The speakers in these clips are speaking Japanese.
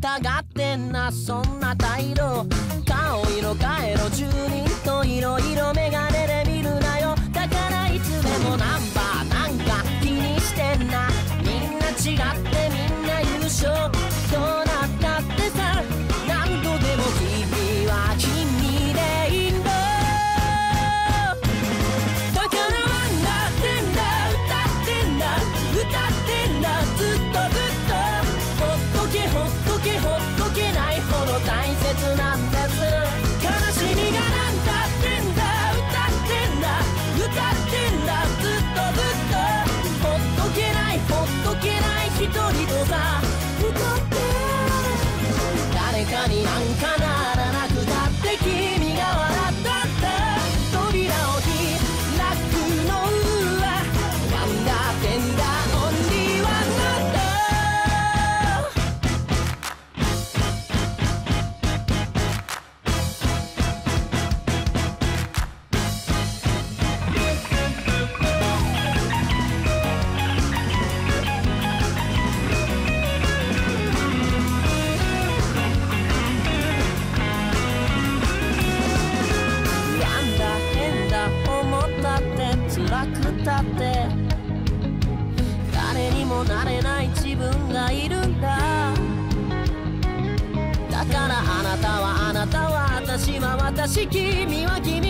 たがってんなそんな態度顔色変えろ住人といろいろメガネで見るなよだからいつでもナンバーなんか気にしてんなみんな違ってみんな優勝 tonight. し君は君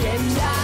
tienda.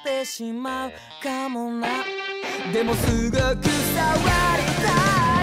ってしまうかもな。でもすごく触りたい。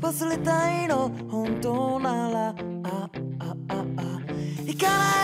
忘れたいの。本当ならああああ。行かない。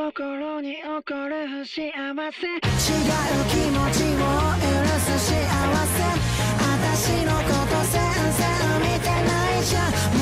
心に起こる不幸せ違う気持ちを許す幸せ私のこと全然見てないじゃん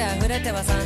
の街で溢れては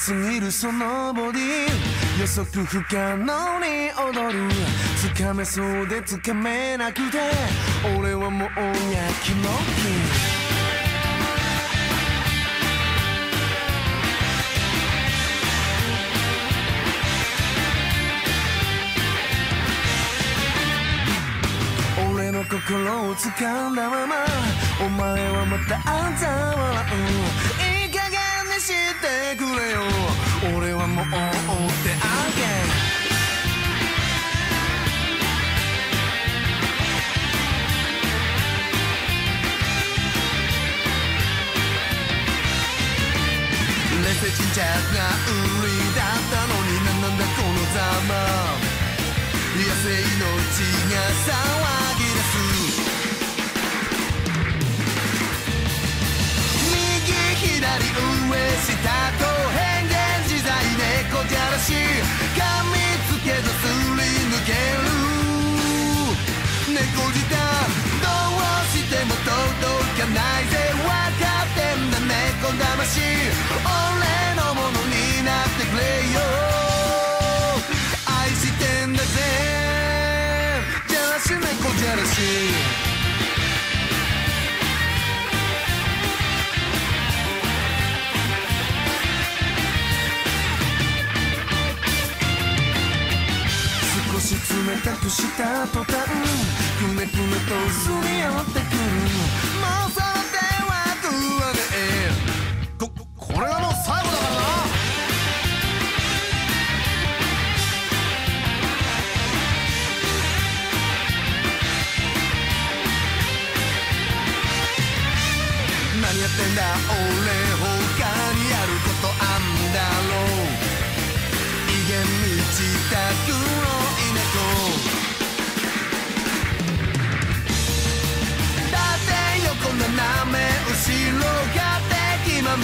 すぎるそのボディ予測不可能に踊るつかめそうでつかめなくて俺はもうやきもき。俺の心を掴んだまま。お前はまたあんた笑う。てくれよ。俺はもう追ってあげ。冷静沈着な売りだったのになんなんだこのざま。野生の血が騒じゃらし噛みつけずすり抜ける。猫舌どうしても届かないぜ。分かってんだ猫魂俺のものになってくれよ。愛してんだぜ。じゃらし猫じゃらし。少冷たくした途端くねくねとすり寄ってくるもうその手は食わねえここれがもう最後だからな何やってんだ俺。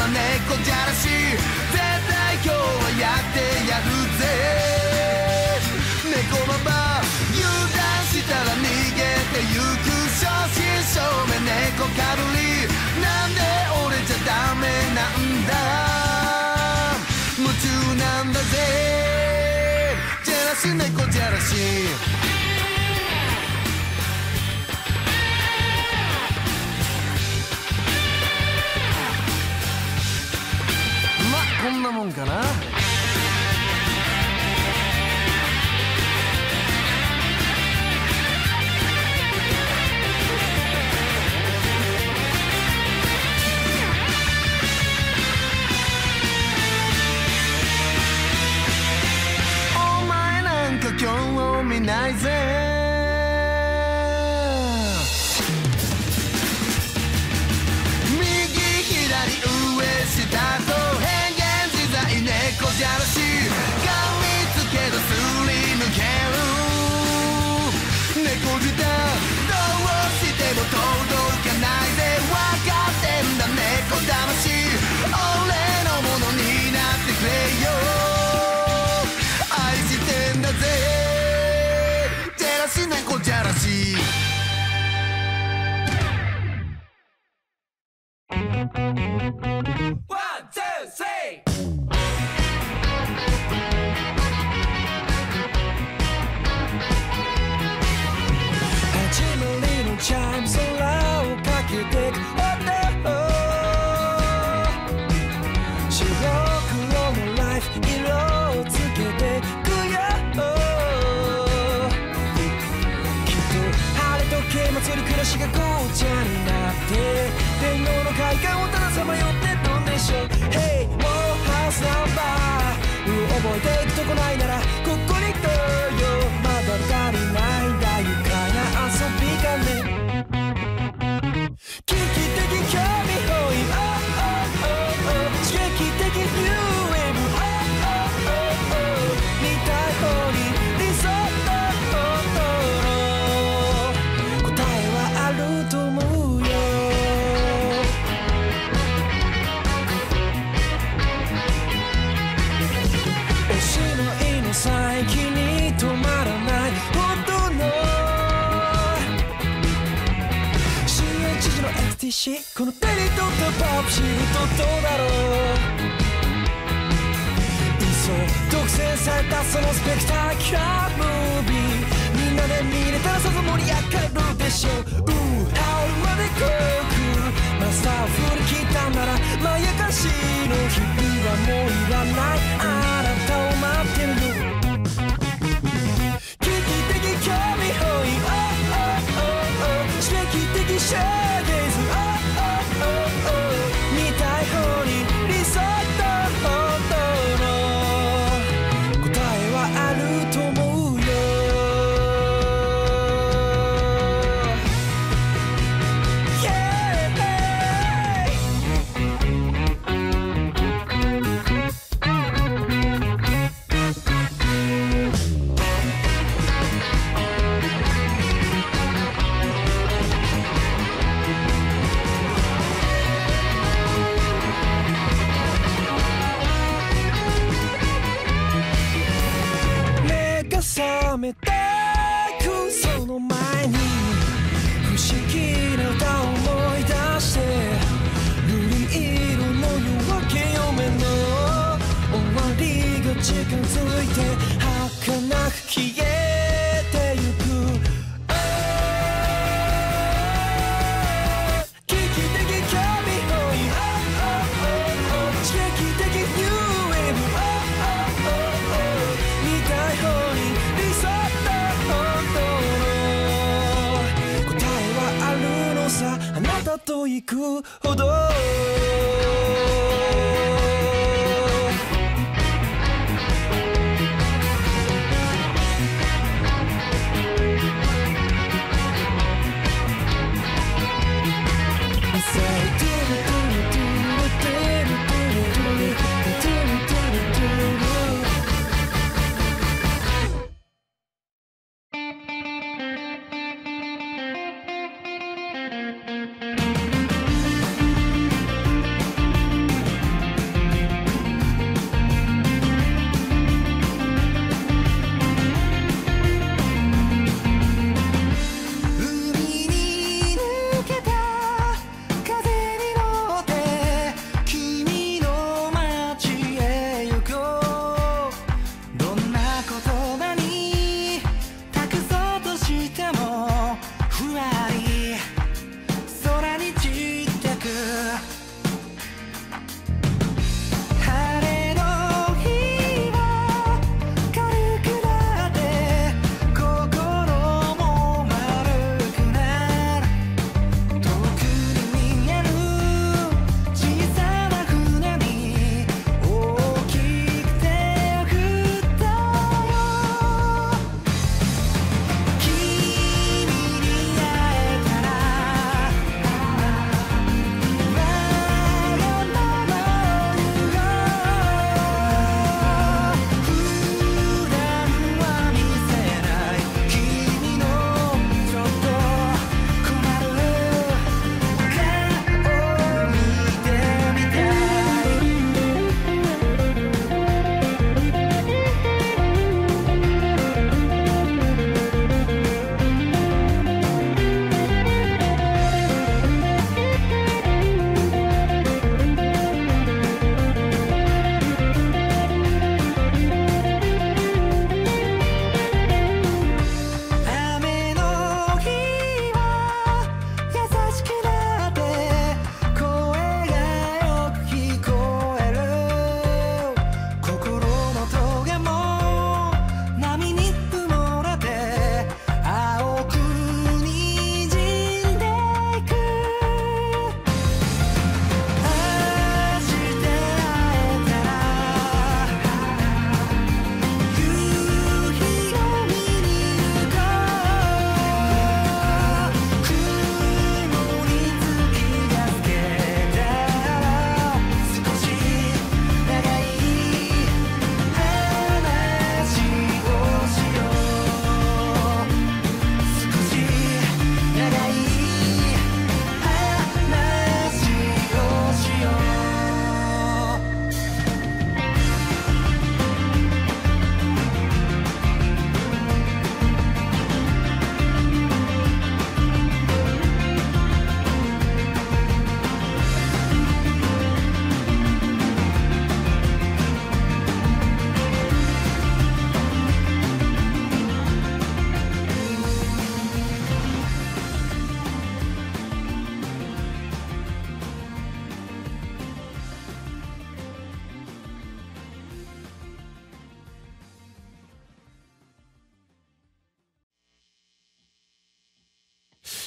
猫じゃらし絶対今日はやってやるぜ猫ババ油断したら逃げてゆく正真正銘猫かぶりなんで俺じゃダメなんだ夢中なんだぜジェラシ猫ジェラシなもんかな。お前なんか興味ないぜ。ティッシュこの手に取ったパプシルとどうだろういっそ独占されたそのスペクタキュラームービーみんなで見れたらさぞ盛り上がるでしょううーハウルまで航空マスターを振り切ったならまやかしの日々はもういらないあなたを待ってるよ危機的興味本位 Oh oh oh oh 刺激的シャと行くほど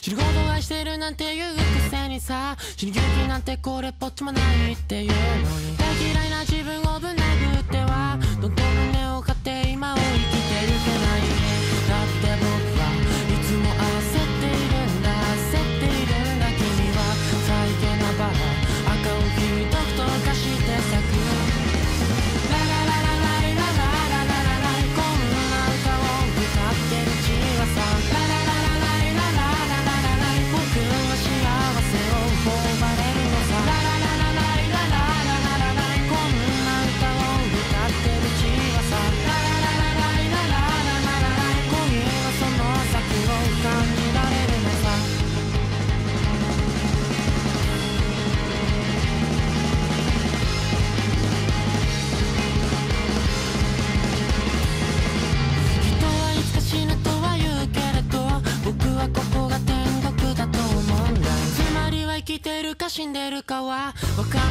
知ること愛してるなんて言うくせにさ。死に勇気なんてこれっぽっちもないっていうのに。大嫌いな自分を死んでるかはわか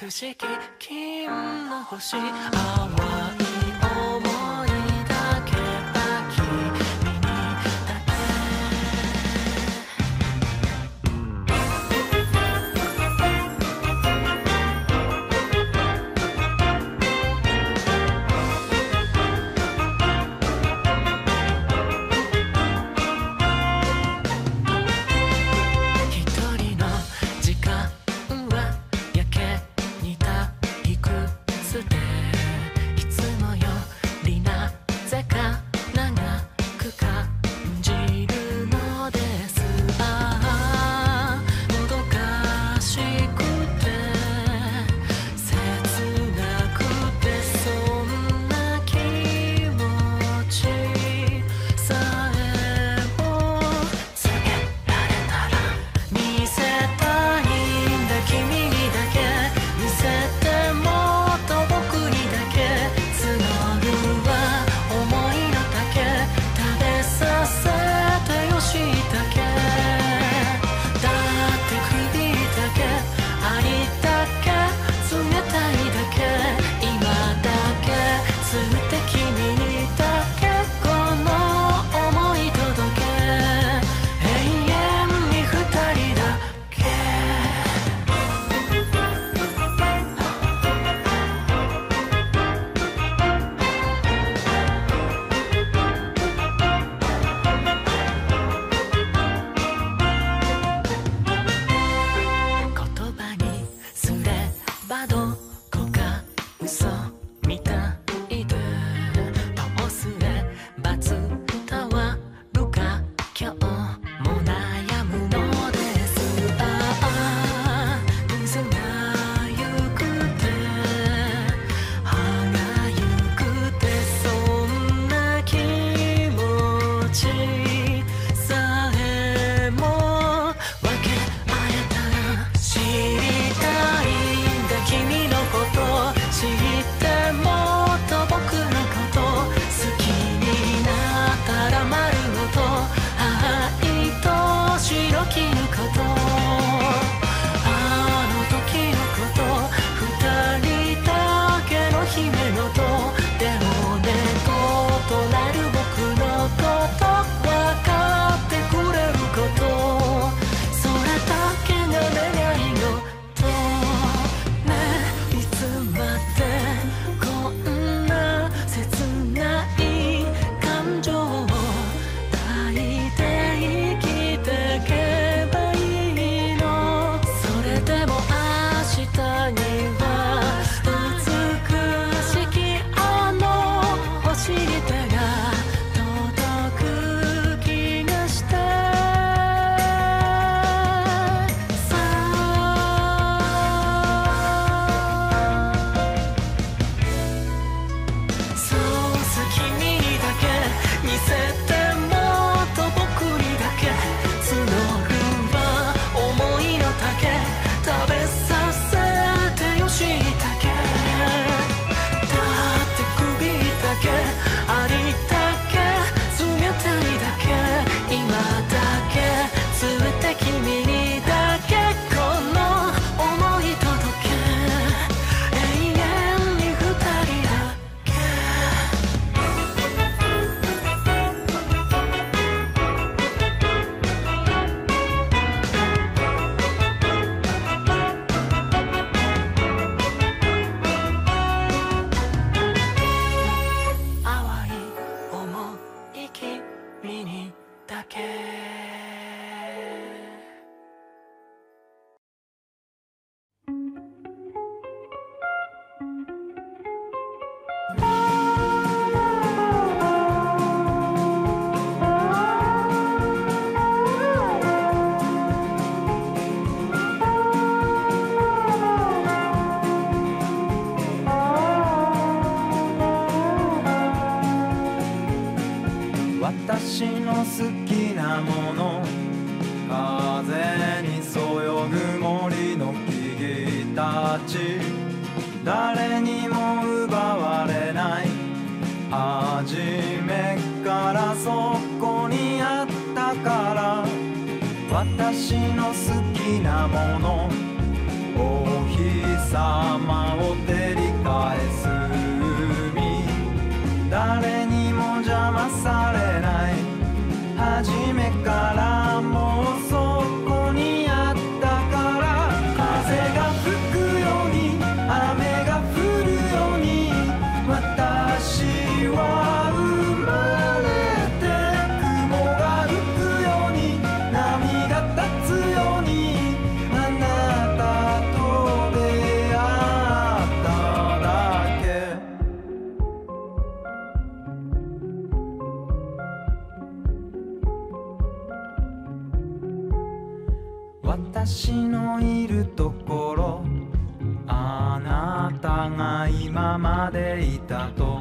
美しき金の星淡ないままでいたと